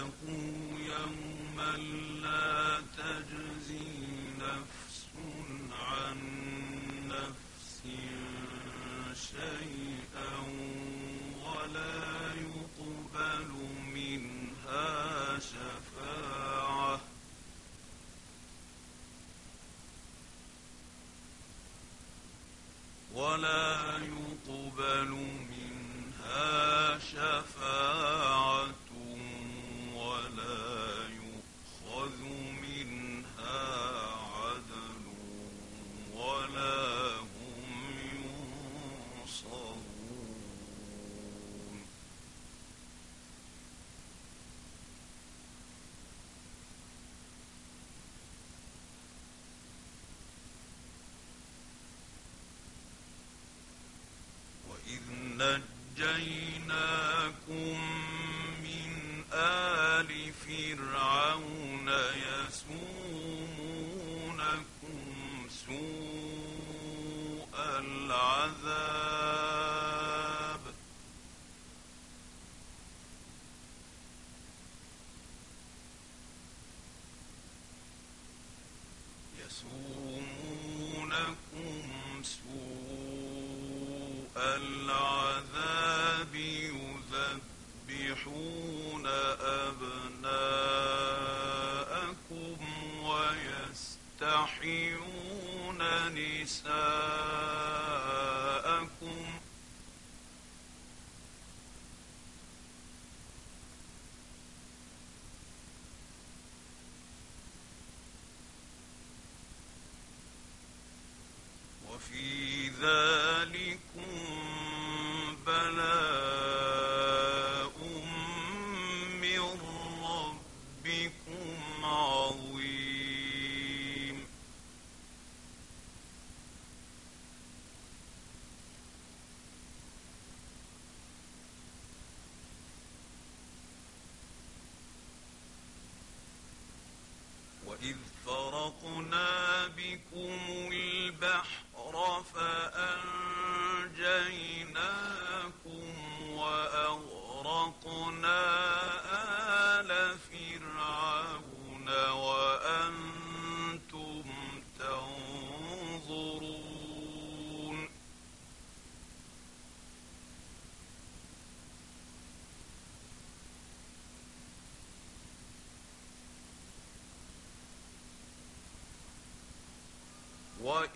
لكم العذاب يذبحون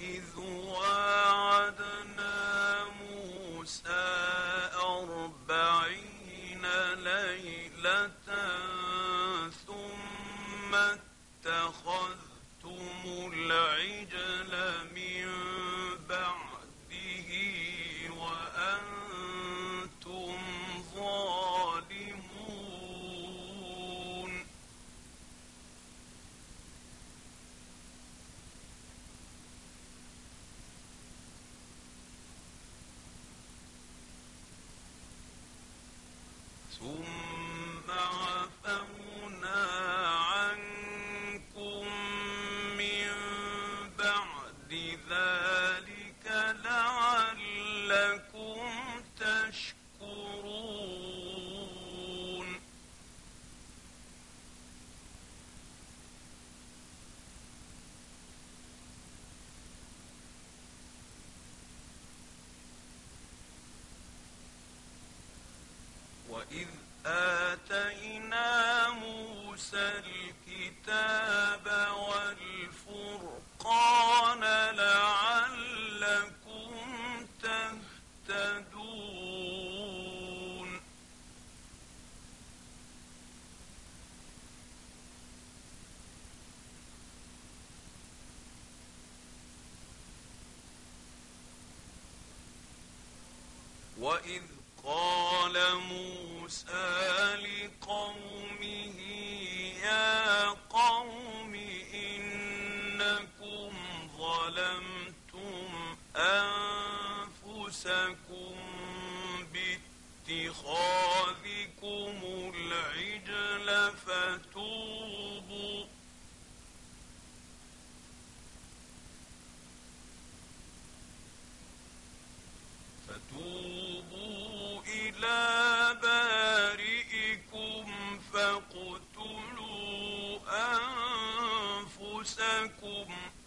وإذ وإذ آتينا موسى الكتاب رَبُّكُمْ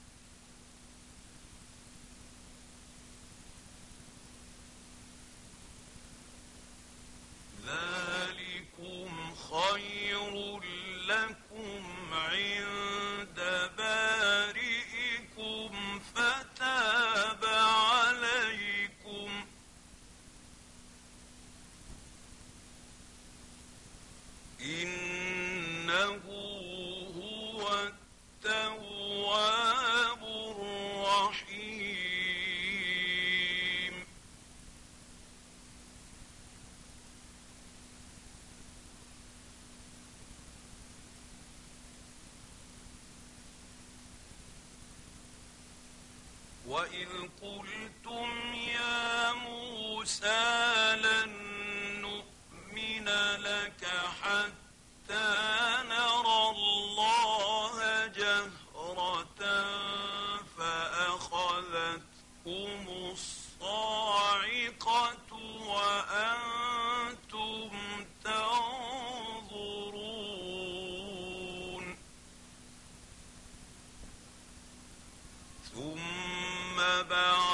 ثم بعد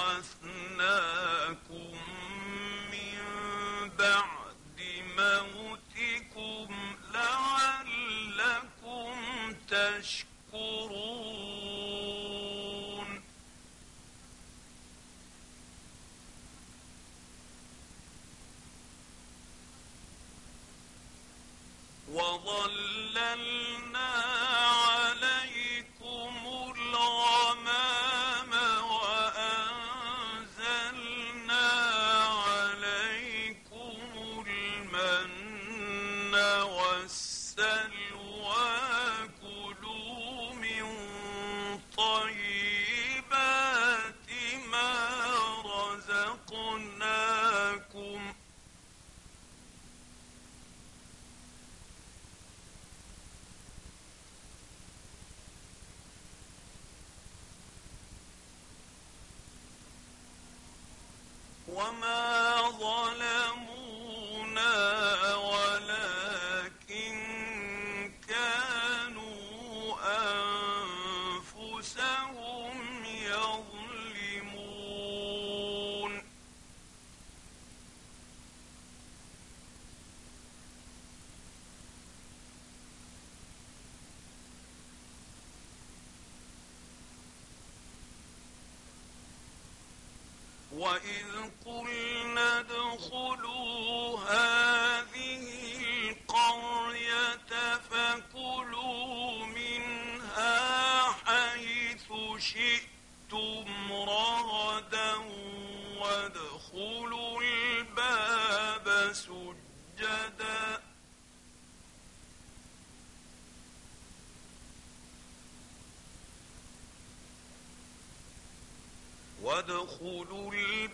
وإذ قلنا ادخلوا هذه القرية فكلوا منها حيث شئتم رغدا وادخلوا الباب سجدا وادخلوا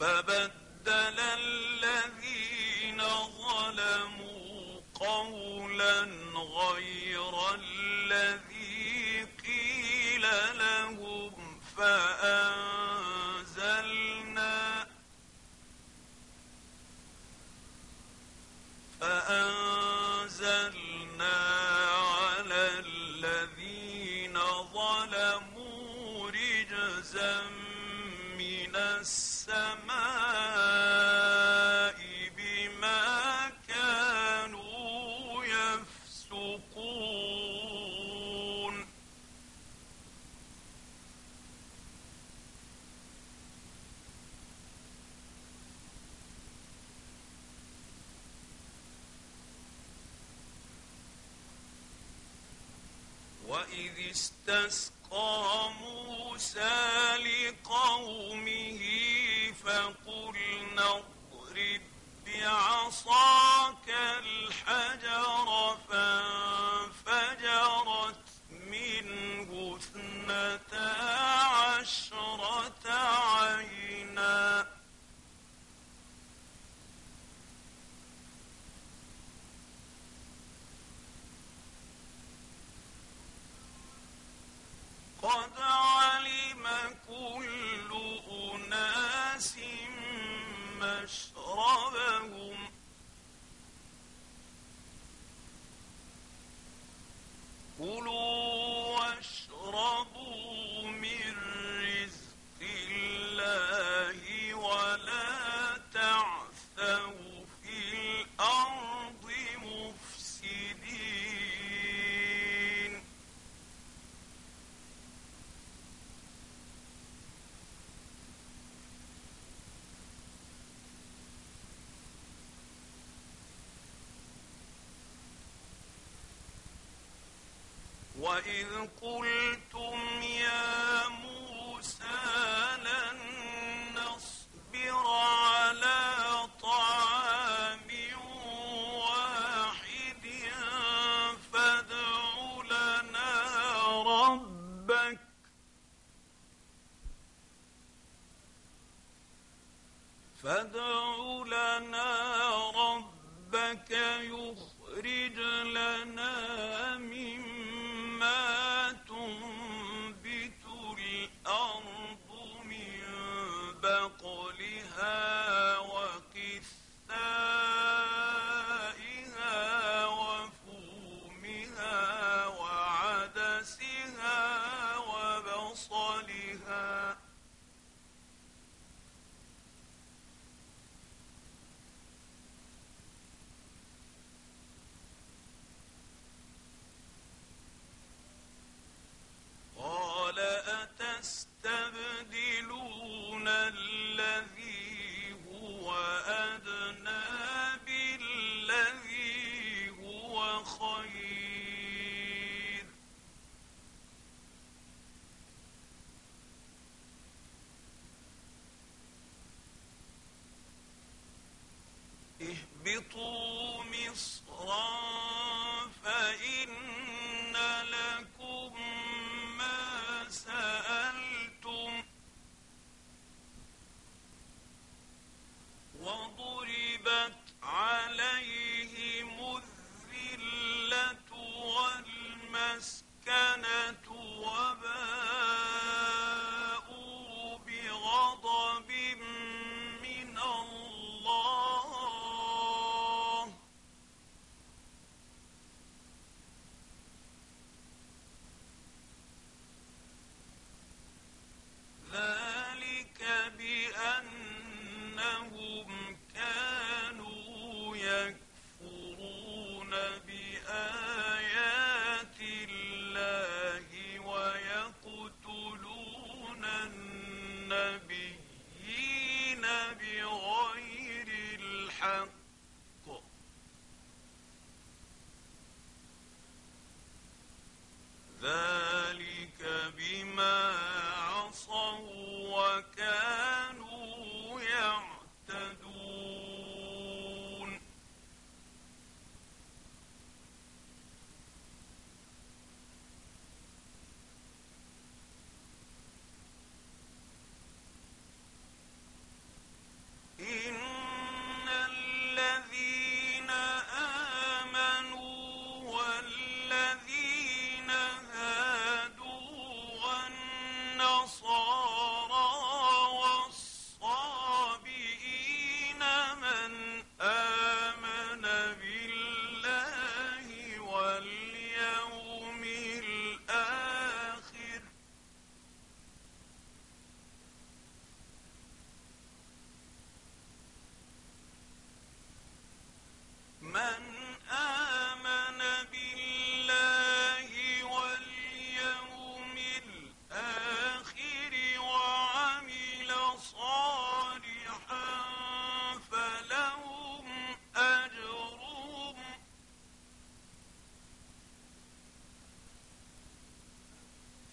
فبت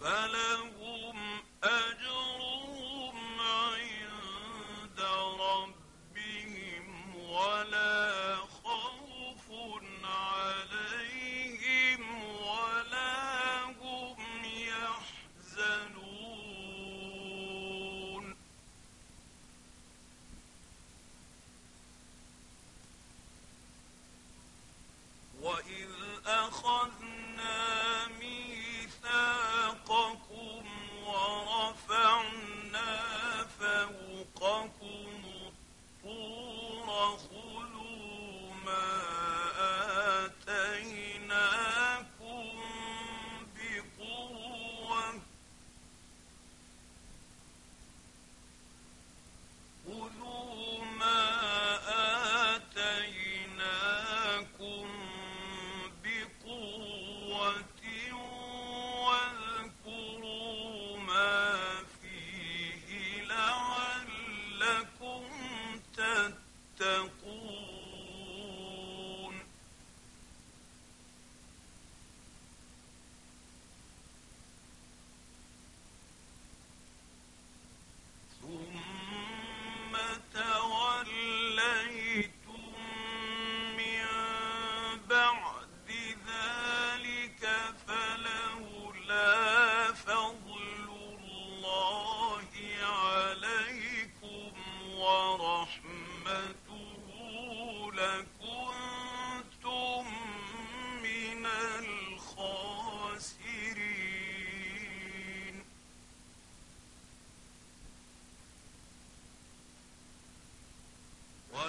فلا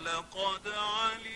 ولقد علمتم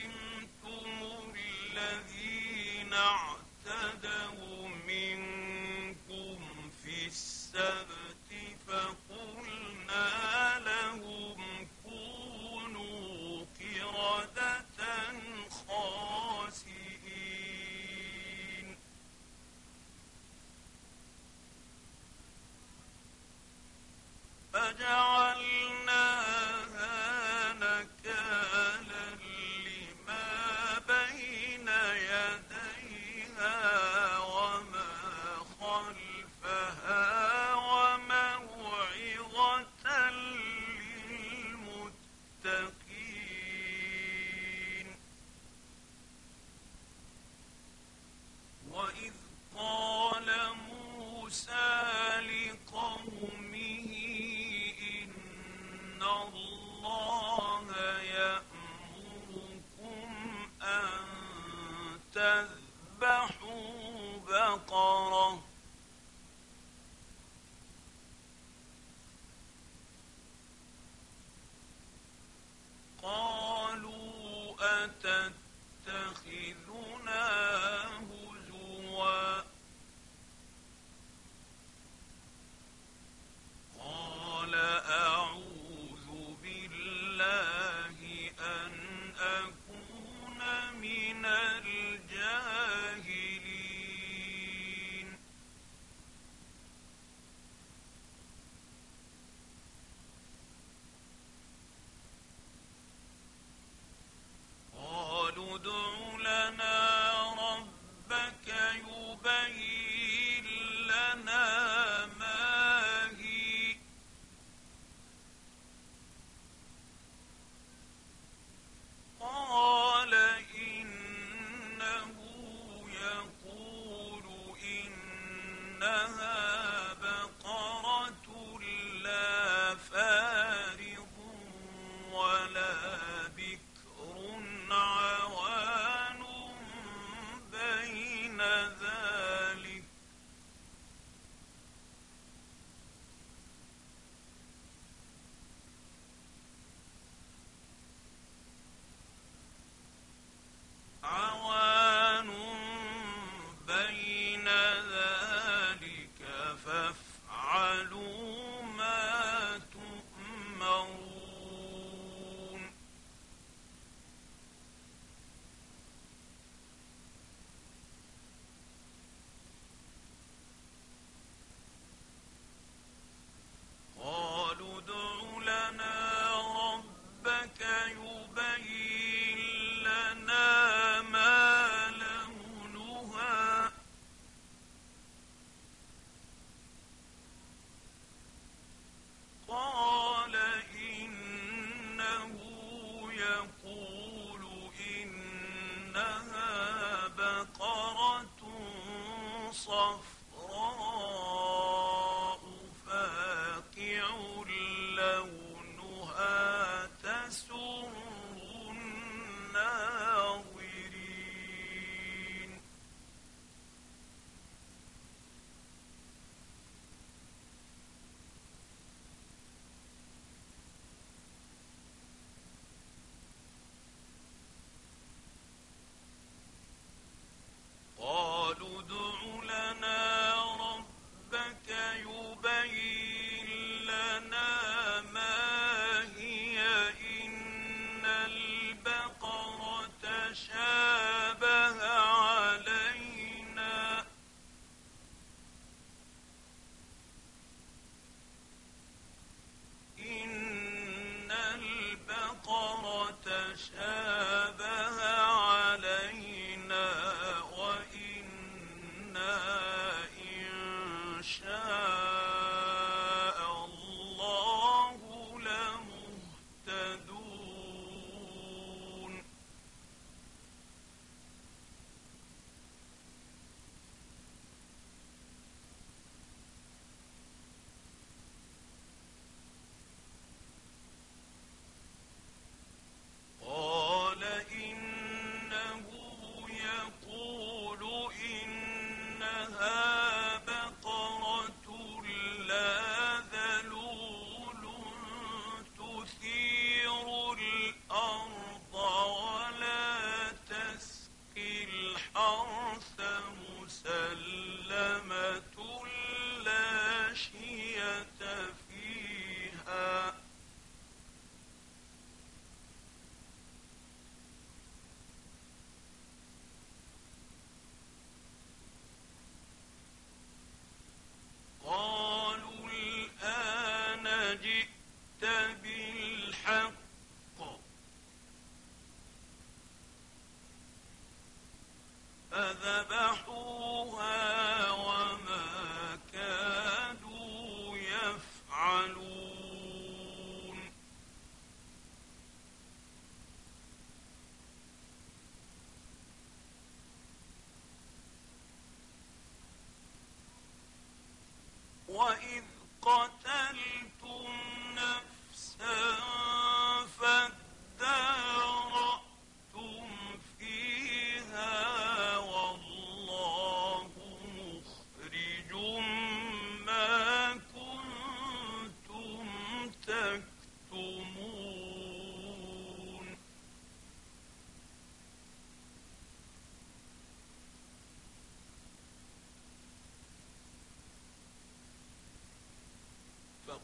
Hashem.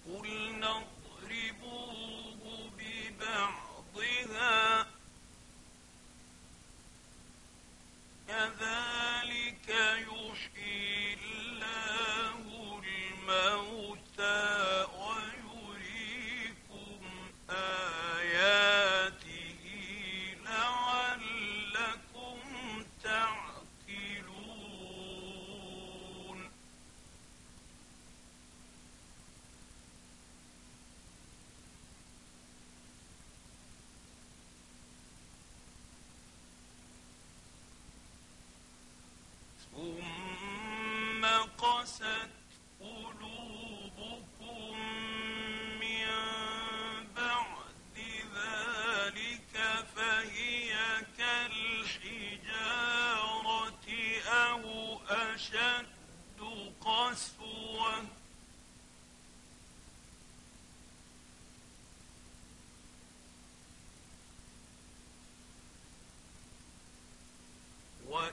وقل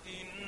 وإن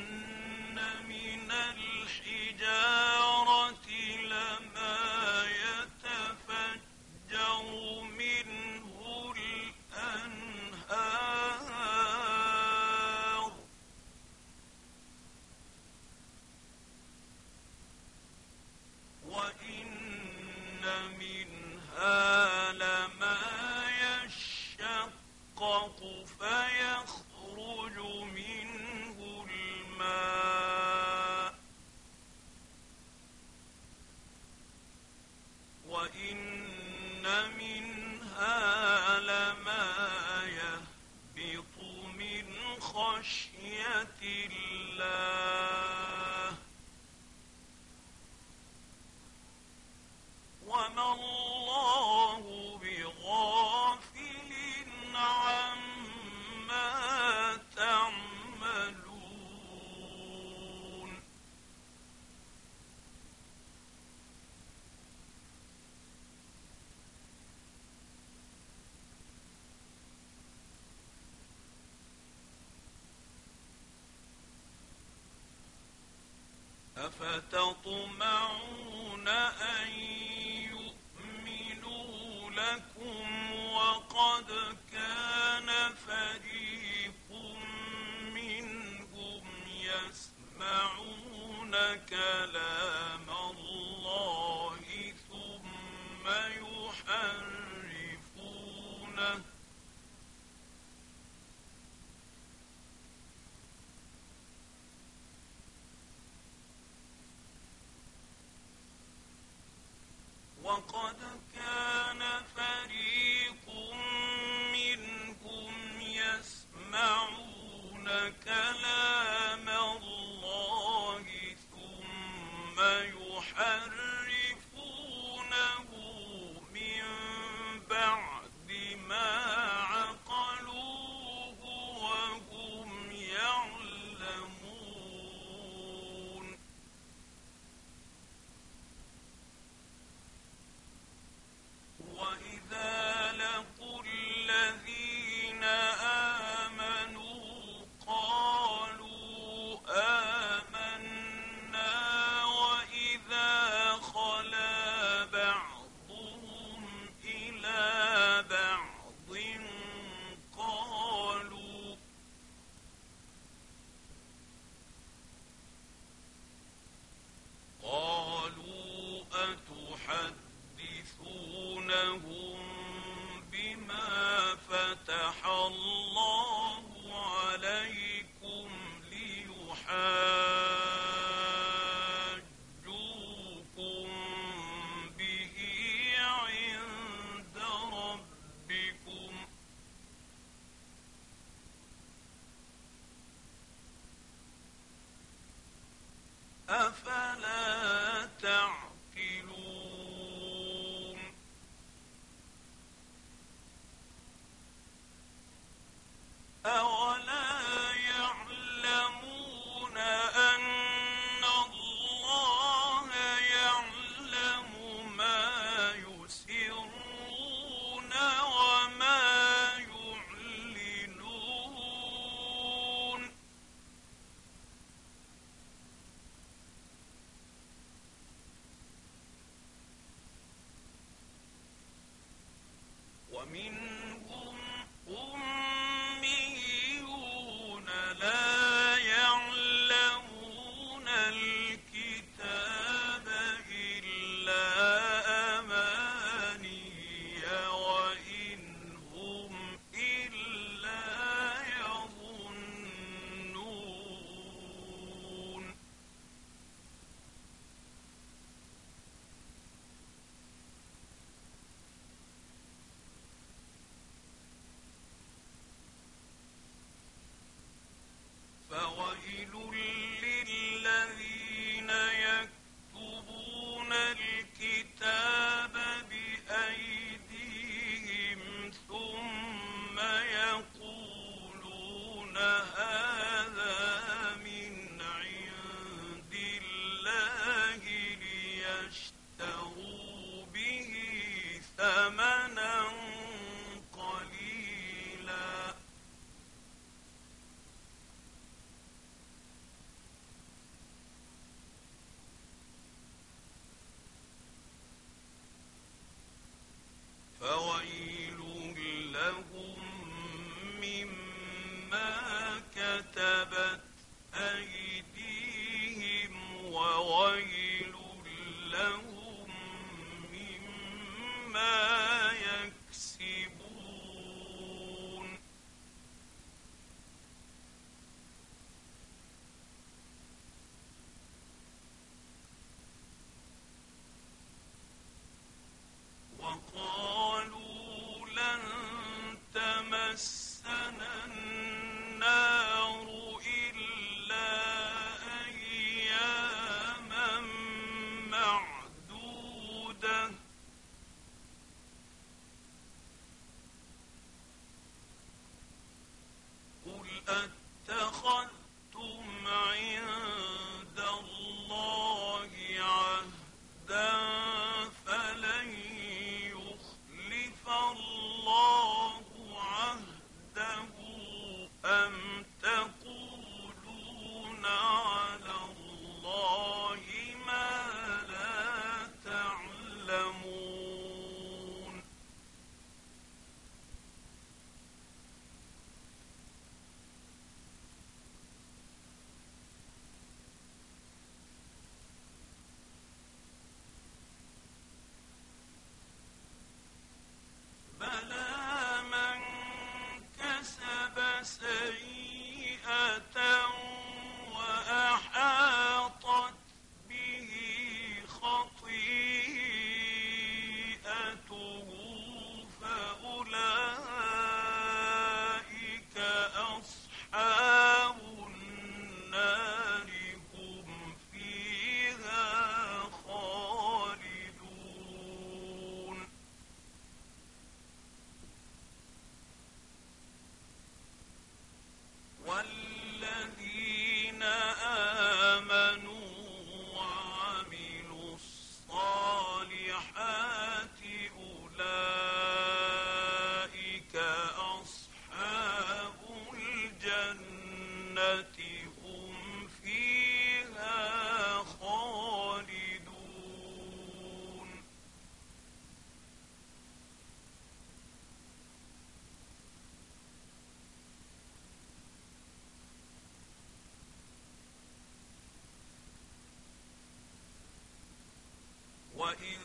أفتطمعون ومنهم وإذ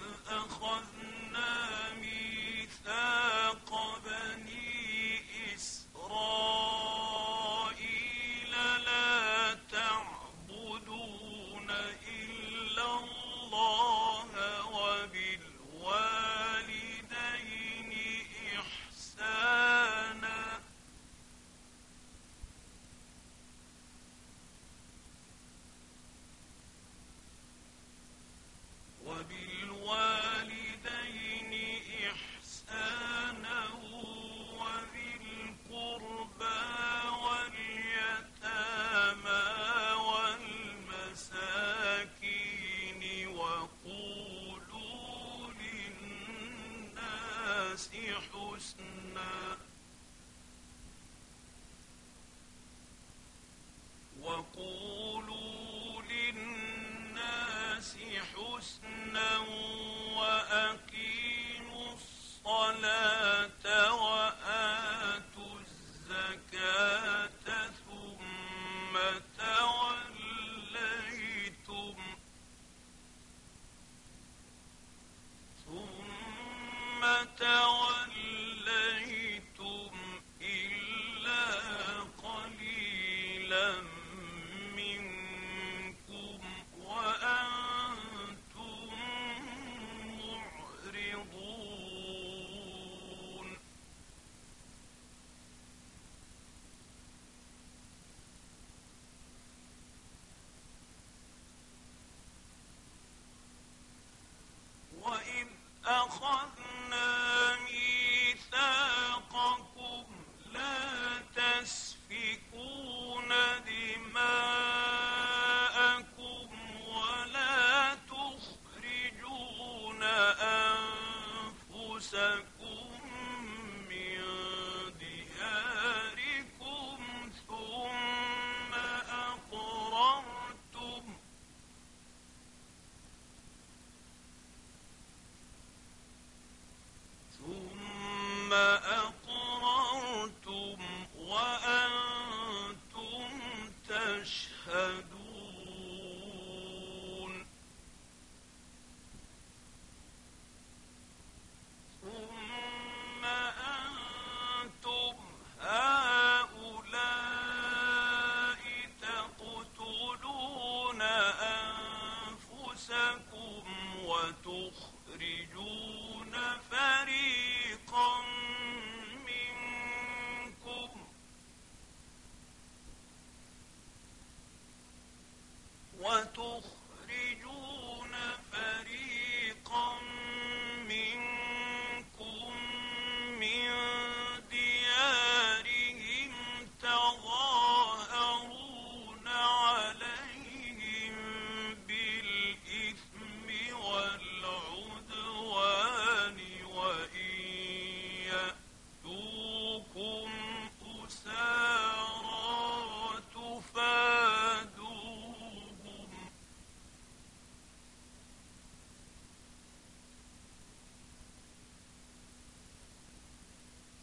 أقبل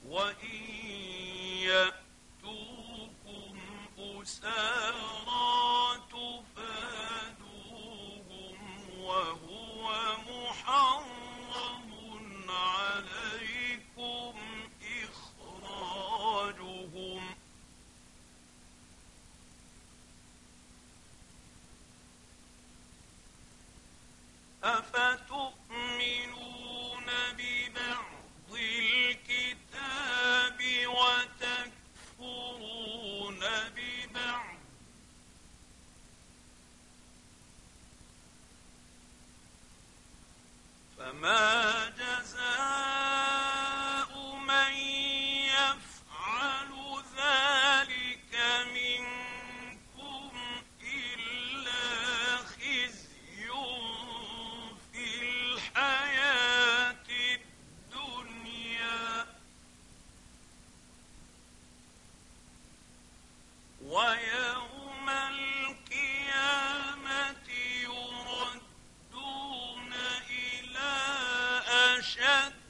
وإن أشد